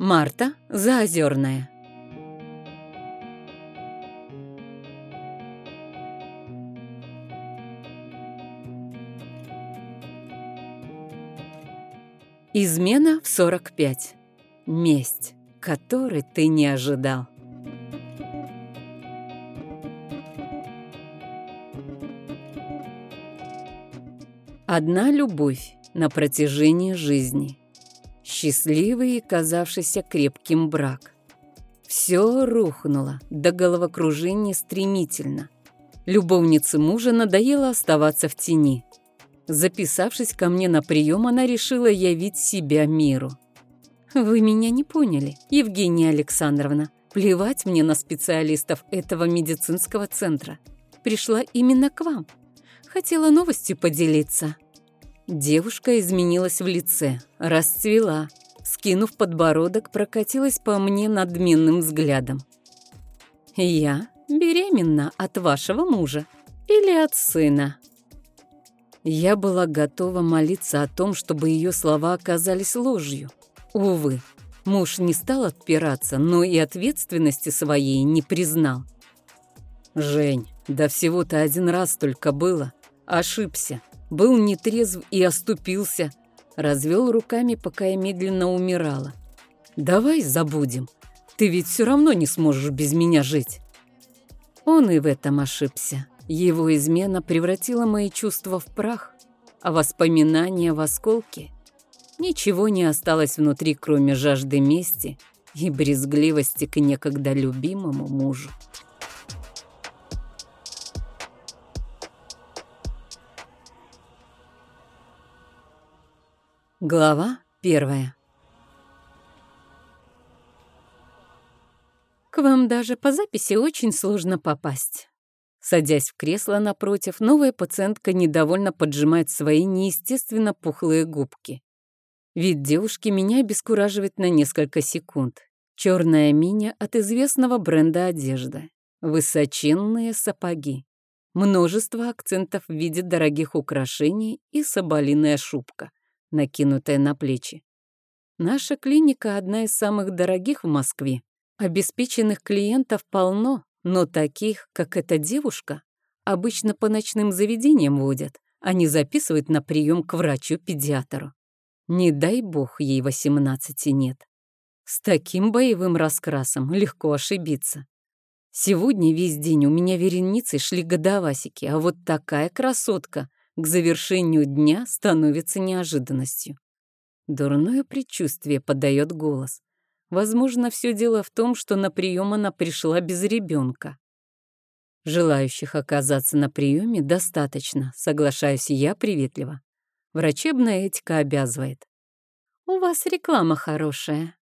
Марта Заозерная. Измена в 45. Месть, которой ты не ожидал. Одна любовь на протяжении жизни. Счастливый и казавшийся крепким брак. Все рухнуло до головокружения стремительно. Любовнице мужа надоело оставаться в тени. Записавшись ко мне на прием, она решила явить себя миру. «Вы меня не поняли, Евгения Александровна. Плевать мне на специалистов этого медицинского центра. Пришла именно к вам. Хотела новостью поделиться». Девушка изменилась в лице, расцвела. Скинув подбородок, прокатилась по мне надменным взглядом. «Я беременна от вашего мужа или от сына?» Я была готова молиться о том, чтобы ее слова оказались ложью. Увы, муж не стал отпираться, но и ответственности своей не признал. «Жень, да всего-то один раз только было. Ошибся. Был нетрезв и оступился». Развел руками, пока я медленно умирала. «Давай забудем. Ты ведь все равно не сможешь без меня жить». Он и в этом ошибся. Его измена превратила мои чувства в прах, а воспоминания в осколки. Ничего не осталось внутри, кроме жажды мести и брезгливости к некогда любимому мужу. Глава первая К вам даже по записи очень сложно попасть. Садясь в кресло напротив, новая пациентка недовольно поджимает свои неестественно пухлые губки. Вид девушки меня обескураживает на несколько секунд. Черная мини от известного бренда одежды. Высоченные сапоги. Множество акцентов в виде дорогих украшений и соболиная шубка, накинутая на плечи. Наша клиника одна из самых дорогих в Москве. Обеспеченных клиентов полно, но таких, как эта девушка, обычно по ночным заведениям водят, а не записывают на прием к врачу-педиатру. Не дай бог ей 18 нет. С таким боевым раскрасом легко ошибиться. Сегодня весь день у меня вереницей шли годовасики, а вот такая красотка к завершению дня становится неожиданностью. Дурное предчувствие подает голос. Возможно, все дело в том, что на прием она пришла без ребенка. Желающих оказаться на приеме достаточно, соглашаюсь я приветливо. Врачебная этика обязывает. «У вас реклама хорошая».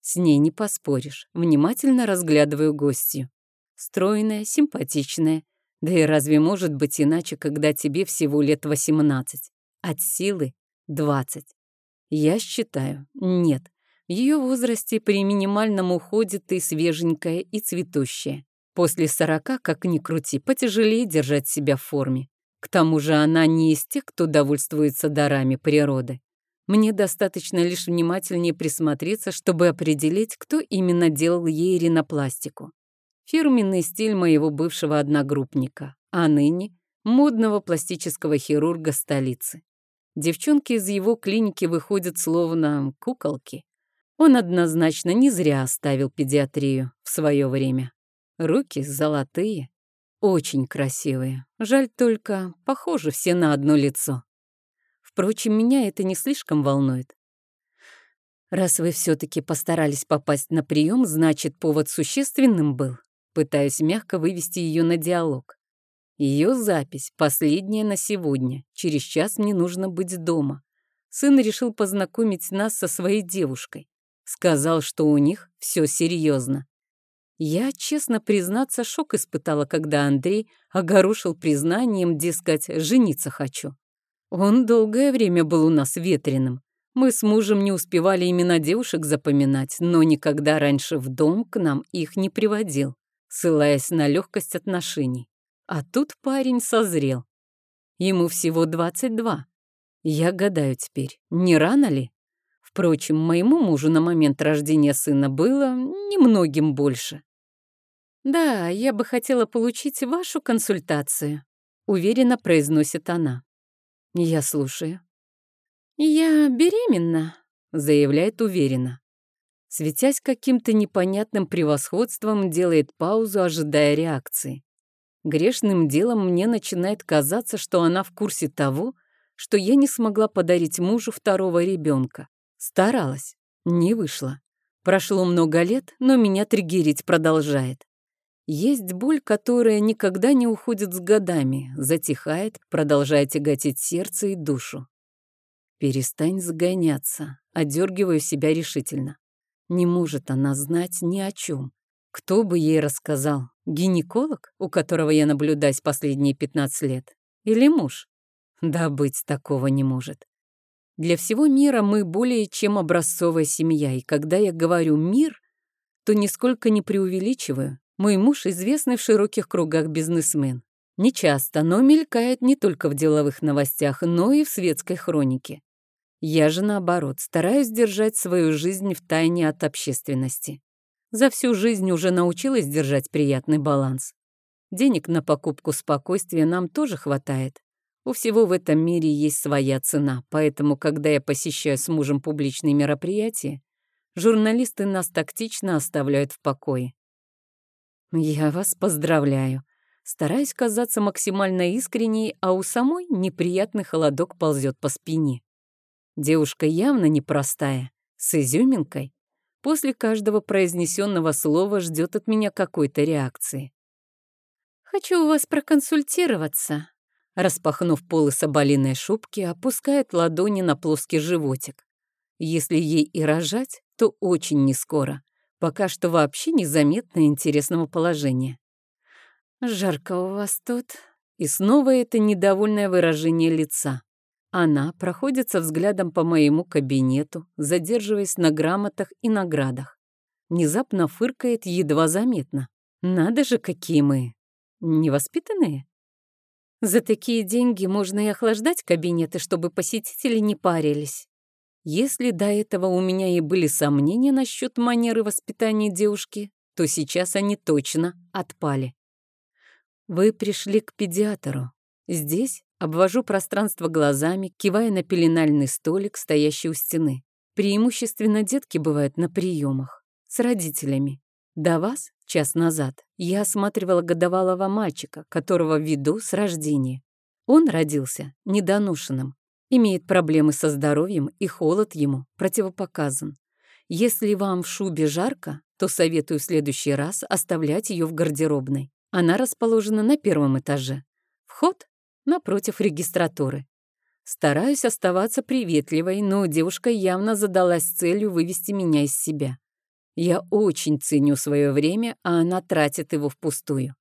С ней не поспоришь. Внимательно разглядываю гостью. Стройная, симпатичная. Да и разве может быть иначе, когда тебе всего лет 18? От силы 20. Я считаю, нет. В ее возрасте при минимальном уходе ты свеженькая и цветущая. После сорока, как ни крути, потяжелее держать себя в форме. К тому же она не из тех, кто довольствуется дарами природы. Мне достаточно лишь внимательнее присмотреться, чтобы определить, кто именно делал ей ринопластику. Фирменный стиль моего бывшего одногруппника, а ныне модного пластического хирурга столицы. Девчонки из его клиники выходят словно куколки. Он однозначно не зря оставил педиатрию в свое время. Руки золотые, очень красивые. Жаль только, похожи все на одно лицо. Впрочем, меня это не слишком волнует. Раз вы все-таки постарались попасть на прием, значит, повод существенным был. Пытаюсь мягко вывести ее на диалог. Ее запись, последняя на сегодня. Через час мне нужно быть дома. Сын решил познакомить нас со своей девушкой. Сказал, что у них все серьезно. Я, честно признаться, шок испытала, когда Андрей огорошил признанием, дескать, жениться хочу. Он долгое время был у нас ветреным. Мы с мужем не успевали имена девушек запоминать, но никогда раньше в дом к нам их не приводил, ссылаясь на легкость отношений. А тут парень созрел. Ему всего 22. Я гадаю теперь, не рано ли? Впрочем, моему мужу на момент рождения сына было немногим больше. «Да, я бы хотела получить вашу консультацию», — уверенно произносит она. Я слушаю. «Я беременна», — заявляет уверенно. Светясь каким-то непонятным превосходством, делает паузу, ожидая реакции. Грешным делом мне начинает казаться, что она в курсе того, что я не смогла подарить мужу второго ребенка. Старалась, не вышло. Прошло много лет, но меня триггерить продолжает. Есть боль, которая никогда не уходит с годами, затихает, продолжая тяготить сердце и душу. Перестань загоняться, одергиваю себя решительно. Не может она знать ни о чем. Кто бы ей рассказал? Гинеколог, у которого я наблюдаюсь последние 15 лет? Или муж? Да быть такого не может. Для всего мира мы более чем образцовая семья, и когда я говорю «мир», то нисколько не преувеличиваю. Мой муж известный в широких кругах бизнесмен. Не часто, но мелькает не только в деловых новостях, но и в светской хронике. Я же, наоборот, стараюсь держать свою жизнь в тайне от общественности. За всю жизнь уже научилась держать приятный баланс. Денег на покупку спокойствия нам тоже хватает. У всего в этом мире есть своя цена, поэтому, когда я посещаю с мужем публичные мероприятия, журналисты нас тактично оставляют в покое. Я вас поздравляю. Стараюсь казаться максимально искренней, а у самой неприятный холодок ползет по спине. Девушка явно непростая, с изюминкой. После каждого произнесенного слова ждет от меня какой-то реакции. «Хочу у вас проконсультироваться», распахнув полы соболиной шубки, опускает ладони на плоский животик. Если ей и рожать, то очень нескоро. Пока что вообще незаметно интересного положения. «Жарко у вас тут?» И снова это недовольное выражение лица. Она проходится взглядом по моему кабинету, задерживаясь на грамотах и наградах. Внезапно фыркает едва заметно. Надо же, какие мы! Невоспитанные? За такие деньги можно и охлаждать кабинеты, чтобы посетители не парились. Если до этого у меня и были сомнения насчет манеры воспитания девушки, то сейчас они точно отпали. Вы пришли к педиатру. Здесь обвожу пространство глазами, кивая на пеленальный столик, стоящий у стены. Преимущественно детки бывают на приемах, с родителями. До вас, час назад, я осматривала годовалого мальчика, которого веду с рождения. Он родился недоношенным, имеет проблемы со здоровьем и холод ему противопоказан. Если вам в шубе жарко, то советую в следующий раз оставлять ее в гардеробной. Она расположена на первом этаже. Вход напротив регистратуры. Стараюсь оставаться приветливой, но девушка явно задалась целью вывести меня из себя. Я очень ценю свое время, а она тратит его впустую.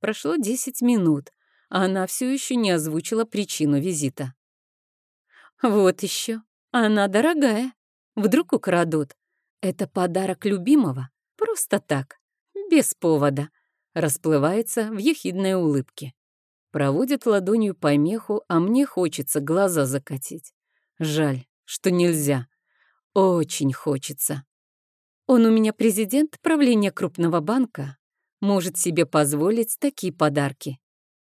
Прошло 10 минут, а она все еще не озвучила причину визита. Вот еще. Она дорогая. Вдруг украдут. Это подарок любимого. Просто так. Без повода. Расплывается в ехидной улыбке. Проводит ладонью по меху, а мне хочется глаза закатить. Жаль, что нельзя. Очень хочется. Он у меня президент правления крупного банка. Может себе позволить такие подарки.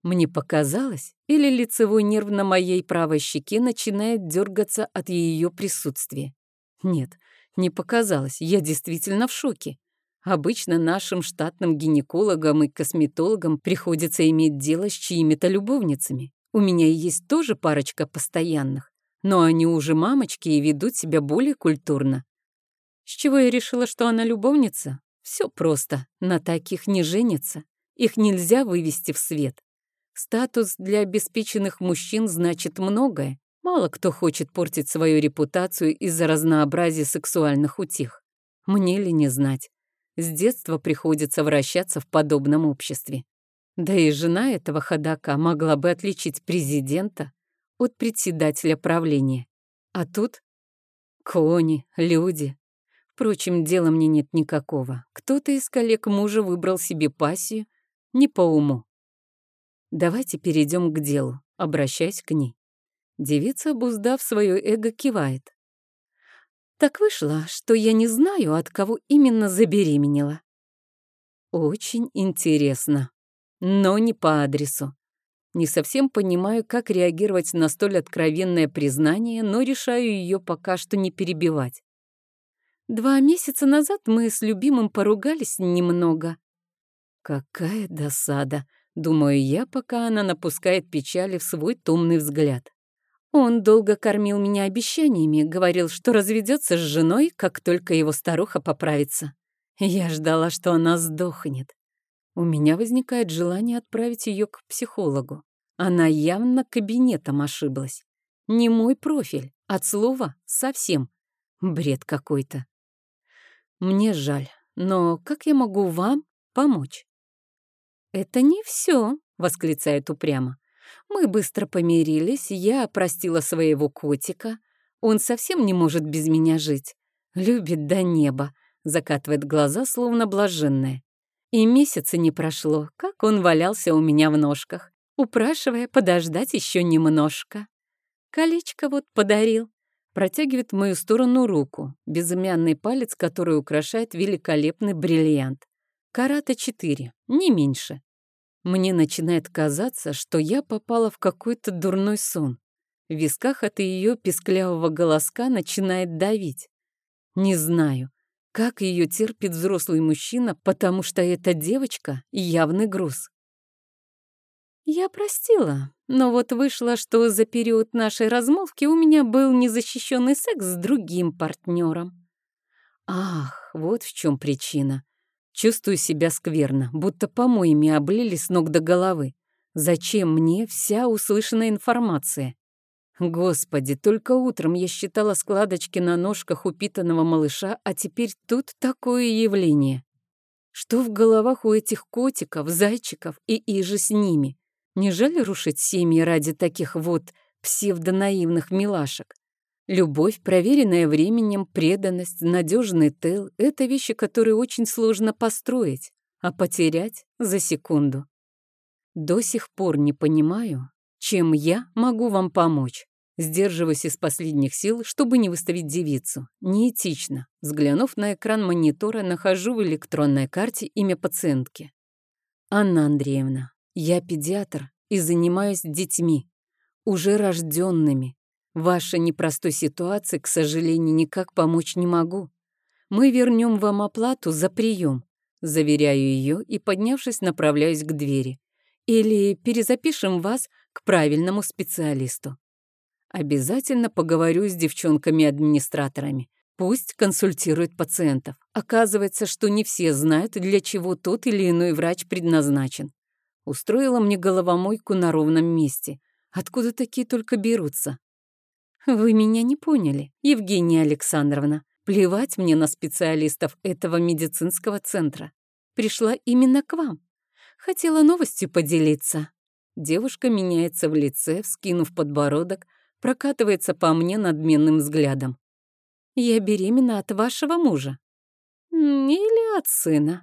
Мне показалось, или лицевой нерв на моей правой щеке начинает дергаться от ее присутствия. Нет, не показалось, я действительно в шоке. Обычно нашим штатным гинекологам и косметологам приходится иметь дело с чьими-то любовницами. У меня есть тоже парочка постоянных, но они уже мамочки и ведут себя более культурно. С чего я решила, что она любовница? Все просто, на таких не женятся. Их нельзя вывести в свет. Статус для обеспеченных мужчин значит многое. Мало кто хочет портить свою репутацию из-за разнообразия сексуальных утех. Мне ли не знать? С детства приходится вращаться в подобном обществе. Да и жена этого ходака могла бы отличить президента от председателя правления. А тут кони, люди. Впрочем, дела мне нет никакого. Кто-то из коллег мужа выбрал себе пассию не по уму. Давайте перейдем к делу, обращаясь к ней. Девица, обуздав свое эго, кивает. Так вышло, что я не знаю, от кого именно забеременела. Очень интересно, но не по адресу. Не совсем понимаю, как реагировать на столь откровенное признание, но решаю ее пока что не перебивать. Два месяца назад мы с любимым поругались немного. Какая досада, думаю я, пока она напускает печали в свой томный взгляд. Он долго кормил меня обещаниями, говорил, что разведется с женой, как только его старуха поправится. Я ждала, что она сдохнет. У меня возникает желание отправить ее к психологу. Она явно кабинетом ошиблась. Не мой профиль, от слова совсем. Бред какой-то. Мне жаль, но как я могу вам помочь? «Это не все», — восклицает упрямо. Мы быстро помирились, я простила своего котика. Он совсем не может без меня жить. Любит до неба, закатывает глаза, словно блаженная. И месяца не прошло, как он валялся у меня в ножках, упрашивая подождать еще немножко. Колечко вот подарил. Протягивает в мою сторону руку, безымянный палец, который украшает великолепный бриллиант. Карата 4, не меньше. Мне начинает казаться, что я попала в какой-то дурной сон. В висках от ее песклявого голоска начинает давить. Не знаю, как ее терпит взрослый мужчина, потому что эта девочка — явный груз. Я простила, но вот вышло, что за период нашей размолвки у меня был незащищенный секс с другим партнером. Ах, вот в чем причина. Чувствую себя скверно, будто помоями облили с ног до головы. Зачем мне вся услышанная информация? Господи, только утром я считала складочки на ножках упитанного малыша, а теперь тут такое явление. Что в головах у этих котиков, зайчиков и иже с ними? Не жаль рушить семьи ради таких вот псевдонаивных милашек? Любовь, проверенная временем, преданность, надежный тыл — это вещи, которые очень сложно построить, а потерять за секунду. До сих пор не понимаю, чем я могу вам помочь. Сдерживаюсь из последних сил, чтобы не выставить девицу. Неэтично. Взглянув на экран монитора, нахожу в электронной карте имя пациентки. Анна Андреевна, я педиатр и занимаюсь детьми, уже рожденными, вашей непростой ситуации, к сожалению, никак помочь не могу. Мы вернем вам оплату за прием. Заверяю ее и, поднявшись, направляюсь к двери. Или перезапишем вас к правильному специалисту. Обязательно поговорю с девчонками-администраторами. Пусть консультируют пациентов. Оказывается, что не все знают, для чего тот или иной врач предназначен. Устроила мне головомойку на ровном месте. Откуда такие только берутся? «Вы меня не поняли, Евгения Александровна. Плевать мне на специалистов этого медицинского центра. Пришла именно к вам. Хотела новостью поделиться». Девушка меняется в лице, вскинув подбородок, прокатывается по мне надменным взглядом. «Я беременна от вашего мужа». «Или от сына»,